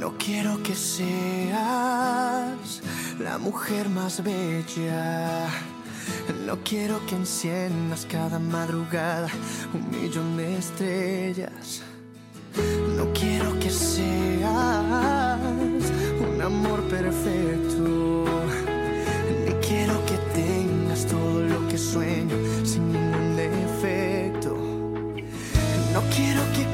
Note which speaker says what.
Speaker 1: No quiero que seas la mujer más bella. No quiero que enciendas cada madrugada un millón de estrellas. No quiero que seas un amor perfecto. Ni quiero que tengas todo lo que sueño sin ningún defecto. No quiero que